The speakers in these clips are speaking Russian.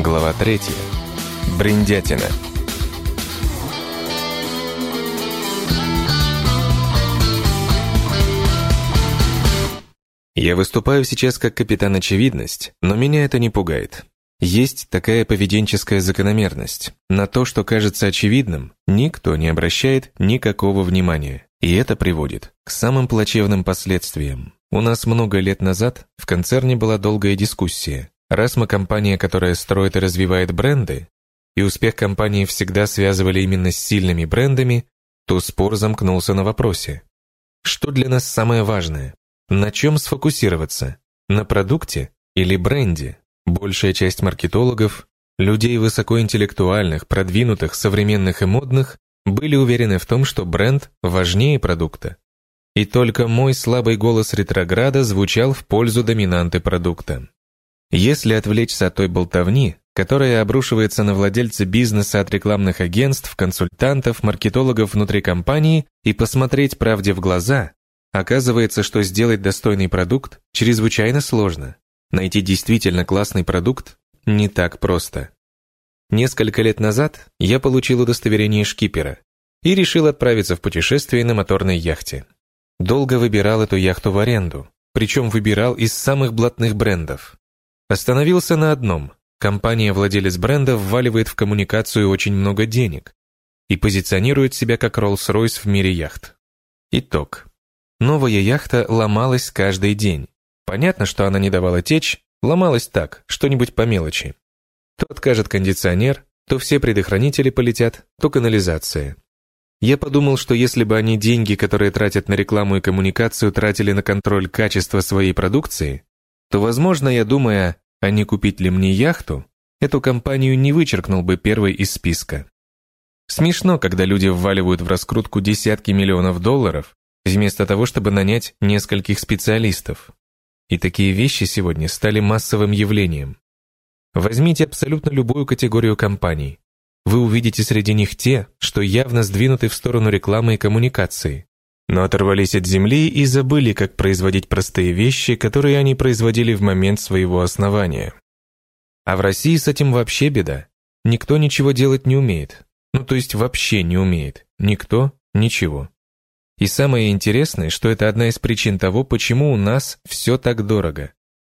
Глава 3. Бриндятина. Я выступаю сейчас как капитан очевидность, но меня это не пугает. Есть такая поведенческая закономерность. На то, что кажется очевидным, никто не обращает никакого внимания. И это приводит к самым плачевным последствиям. У нас много лет назад в концерне была долгая дискуссия. Раз мы компания, которая строит и развивает бренды, и успех компании всегда связывали именно с сильными брендами, то спор замкнулся на вопросе. Что для нас самое важное? На чем сфокусироваться? На продукте или бренде? Большая часть маркетологов, людей высокоинтеллектуальных, продвинутых, современных и модных, были уверены в том, что бренд важнее продукта. И только мой слабый голос ретрограда звучал в пользу доминанты продукта. Если отвлечься от той болтовни, которая обрушивается на владельца бизнеса от рекламных агентств, консультантов, маркетологов внутри компании и посмотреть правде в глаза, оказывается, что сделать достойный продукт чрезвычайно сложно. Найти действительно классный продукт не так просто. Несколько лет назад я получил удостоверение шкипера и решил отправиться в путешествие на моторной яхте. Долго выбирал эту яхту в аренду, причем выбирал из самых блатных брендов. Остановился на одном. Компания-владелец бренда вваливает в коммуникацию очень много денег и позиционирует себя как Rolls-Royce в мире яхт. Итог. Новая яхта ломалась каждый день, Понятно, что она не давала течь, ломалась так, что-нибудь по мелочи. То откажет кондиционер, то все предохранители полетят, то канализация. Я подумал, что если бы они деньги, которые тратят на рекламу и коммуникацию, тратили на контроль качества своей продукции, то, возможно, я думая, а не купить ли мне яхту, эту компанию не вычеркнул бы первой из списка. Смешно, когда люди вваливают в раскрутку десятки миллионов долларов, вместо того, чтобы нанять нескольких специалистов. И такие вещи сегодня стали массовым явлением. Возьмите абсолютно любую категорию компаний. Вы увидите среди них те, что явно сдвинуты в сторону рекламы и коммуникации, но оторвались от земли и забыли, как производить простые вещи, которые они производили в момент своего основания. А в России с этим вообще беда. Никто ничего делать не умеет. Ну, то есть вообще не умеет. Никто ничего. И самое интересное, что это одна из причин того, почему у нас все так дорого.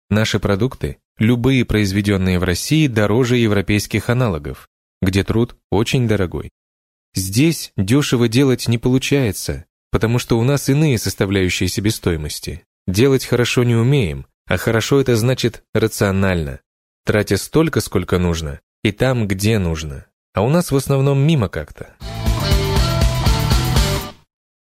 Наши продукты, любые произведенные в России, дороже европейских аналогов, где труд очень дорогой. Здесь дешево делать не получается, потому что у нас иные составляющие себестоимости. Делать хорошо не умеем, а хорошо это значит рационально, тратя столько, сколько нужно, и там, где нужно. А у нас в основном мимо как-то.